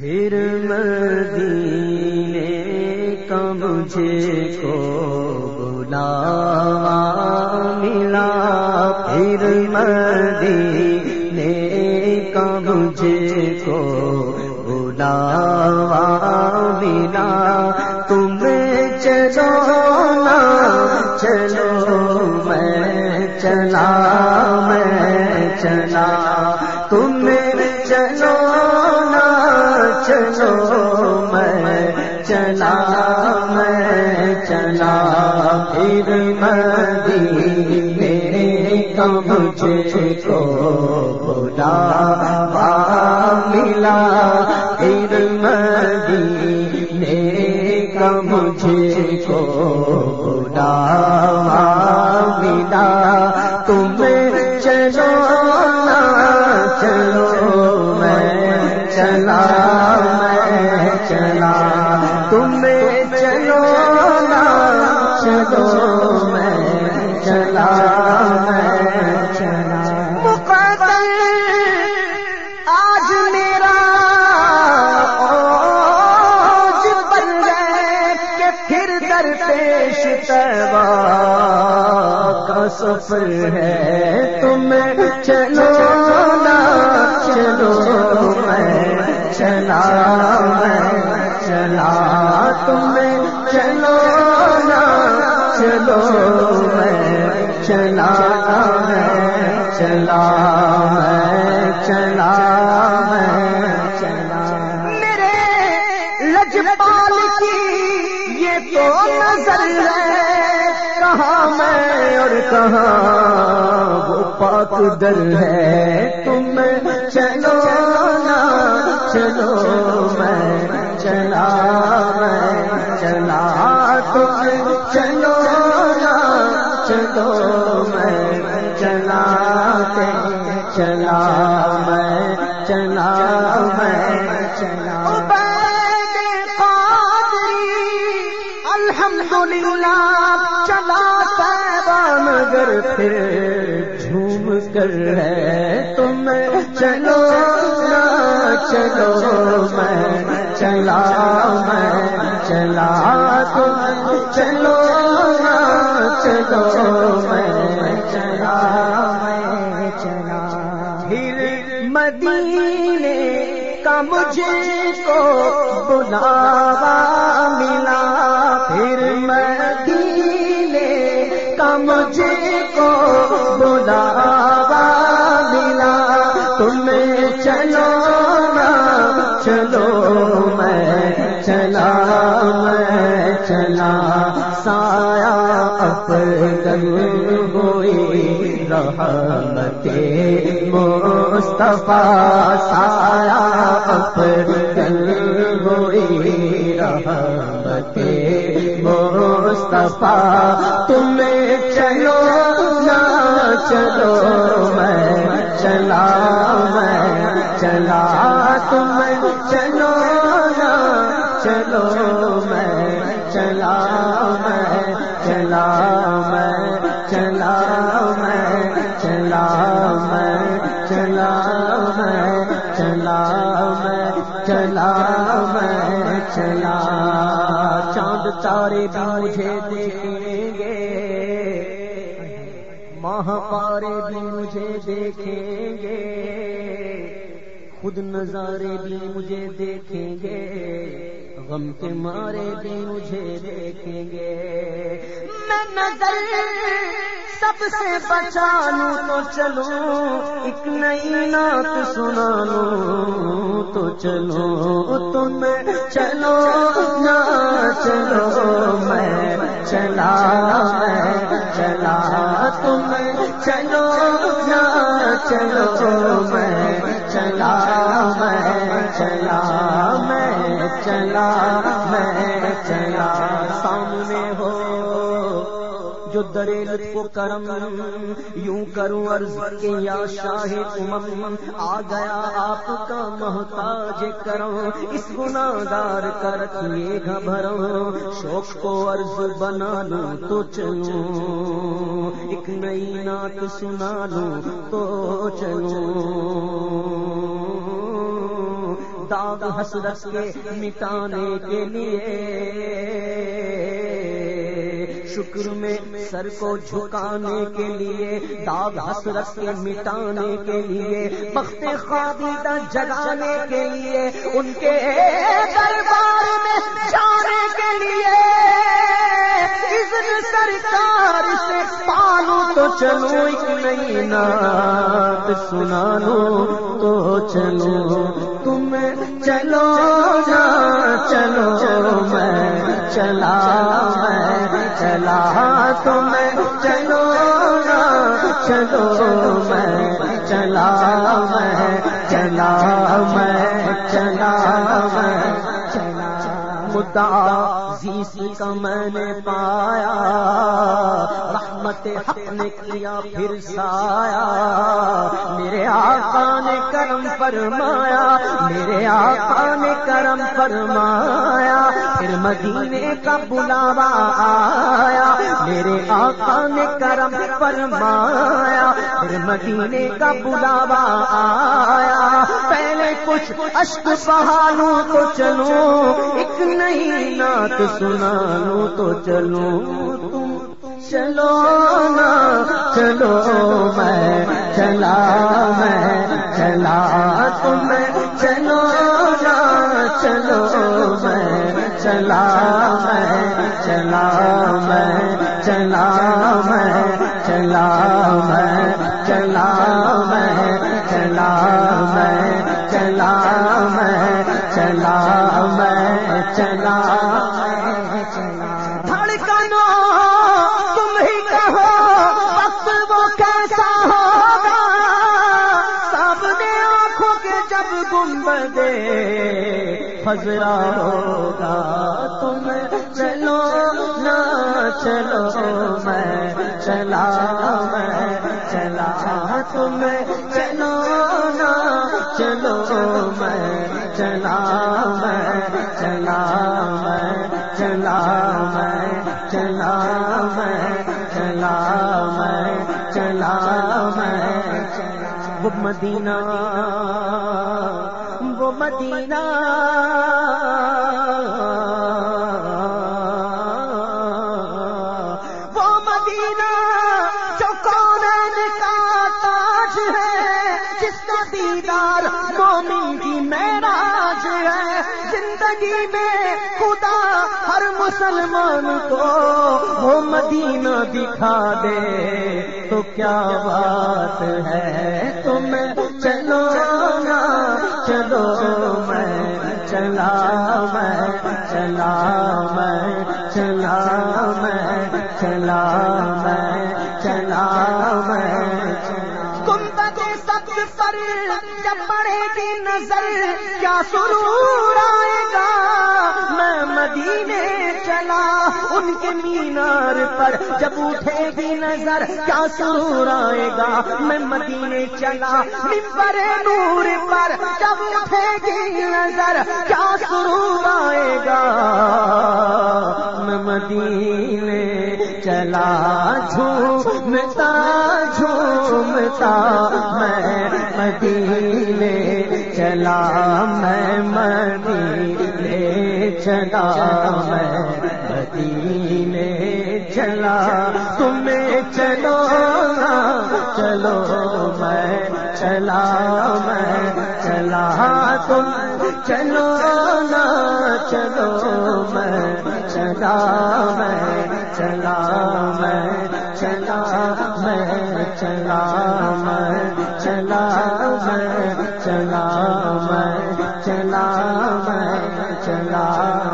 پھر مدینے کا مجھے کو بلا ملا۔ پھر مدینے کا مجھے کو بلا ملا مدینے کا مجھے کو بلا ملا تم چلو چلو میں چلا میں چلا۔ تم چلو نا چلو سفر ہے تم چلو نا چلو میں چلا میں چلا تم چلو نا چلو پاک در ہے۔ تم چلو نا چلو میں چلا میں چلا تم چلو چلو میں چلا چلا میں چلا میں چلا۔ الحمد للہ چلا مگر پھر جھوم کر ہے تم چلو چلو میں چلا میں چلا تم چلو چلو میں چلا میں چلا پھر مدینے کا مجھے کو بلاوا ملا پھر مدینے کا مجھے میں چلا۔ میں چلا ہوئی رحمت مصطفیٰ۔ سایہ اپن ہوئی رحمت مصطفیٰ۔ تم چلو، نہ چلو، میں چلا میں چلا۔ تم چلو چلو میں، چلا میں چلا میں چلا میں چلا میں چلا میں چلا میں چلا میں، چلا۔ چاند تارے بھی مجھے دیکھیں گے۔ ماہ پارے بھی مجھے دیکھیں گے۔ خود نظارے بھی مجھے دیکھیں گے۔ غم کے مارے بھی مجھے دیکھیں گے۔ میں نظر سب سے بچا لوں تو چلو ایک نئی نعت سنا لوں تو چلو تم چلو، نہ چلو، میں چلا میں چلا۔ تم چلو، نہ چلو، میں چلا میں چلا میں چلا میں، چلا سامنے ہو۔ جو درے لطف و کرم یوں کروں، عرض کے یا شاہ امم، آ گیا آپ کا محتاج کرم۔ اس گناگار کا رکھیے گھبروں شوق کو عرض بنا لوں تو چلوں۔ ایک نئی نعت سنا لوں تو چلوں۔ داغ حسرت کے مٹانے کے لیے۔ شکر میں سر کو جھکانے کے لیے، داغ حسرت کے مٹانے کے لیے، بخت خابیدہ جگانے کے لیے، ان کے دربار میں جانے کے لیے۔ سرکار سے پالو تو چلو، ایک نئی نات سنا لو تو چلو۔ تم چلو نا چلو میں چلا میں چلا تم چلو نا چلو مدعا زیسی کا میں نے پایا، رحمت حق نے کیا پھر سایا، میرے آقا نے کرم فرمایا، میرے آقا نے کرم فرمایا، پھر مدینے کا بلاوا آیا میرے آقا نے کرم فرمایا، پھر مدینے کا بلاوا آیا۔ پہلے کچھ اشک بہانوں تو چلو ایک نہیں نات سنا لو تو چلو تم چلو نا، چلو میں، چلا میں، چلا تم چلو نا، چلو میں، چلا میں چلا میں۔ چلا میں چلا میں چلا میں چلا میں چلا میں چلا میں، چلا دھڑکنا آنکھوں کے جب گنبدے خزرا ہوگا۔ چلو میں، چلا میں، چلا تم چلو نہ چلو میں، چلا میں چلا میں چلا میں چلا میں چلا میں چلا میں۔ وہ مدینہ وہ مدینہ۔ زندگی میں خدا ہر مسلمان کو وہ مدینہ دکھا دے۔ تو کیا بات ہے؟ تم چلو نا، چلو میں، چلا میں چلا میں چلا میں چلا میں چلا میں تم سب پر جب پڑے گی نظر، کیا سرور کے مینار پر جب اٹھے گی نظر کیا سرور آئے گا، میں مدینے چلا ممبر نور پر جب اٹھے گی نظر کیا سرور آئے گا۔ میں مدینے چلا، جھومتا جھومتا، میں مدینے چلا، میں مدینے چلا، میں مدینے چلا تمہیں چلو چلو میں چلا میں چلا تم چلو نا چلو میں چلا میں چلا میں چلا میں چلا میں چلا میں چلا میں چلا میں چلا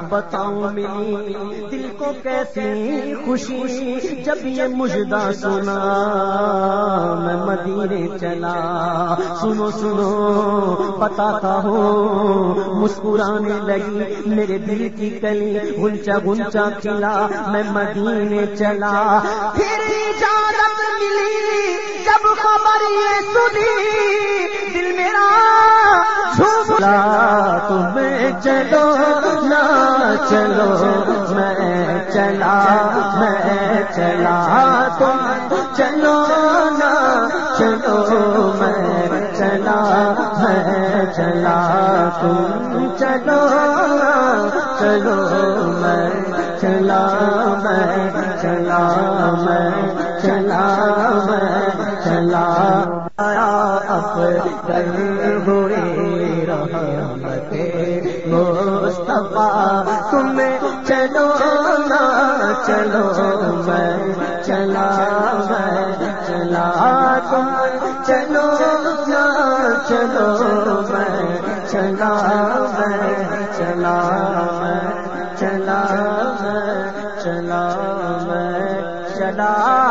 بتاؤں میری دل کو کیسی خوشی جب یہ مجدہ سنا۔ میں مدینے چلا۔ سنو سنو، بتاتا ہوں۔ مسکرانے لگی میرے دل کی کلی۔ گنچا گنچا کھلا۔ میں مدینے چلا۔ پھر اجازت ملی۔ جب خبر یہ سنی، دل میرا جھولا تمہیں چلو چلو، میں چلا میں چلا تم چلو نہ چلو، میں میں چلا تم چلو چلو، میں چلا میں چلا میں چلا میں چلا۔ آیا ہوئے رحمت مصطفیٰ تمہیں چلو نا چلو، میں چلا میں چلا، تم چلو نا چلو، میں چلا میں چلا میں چلا میں چلا میں چلا۔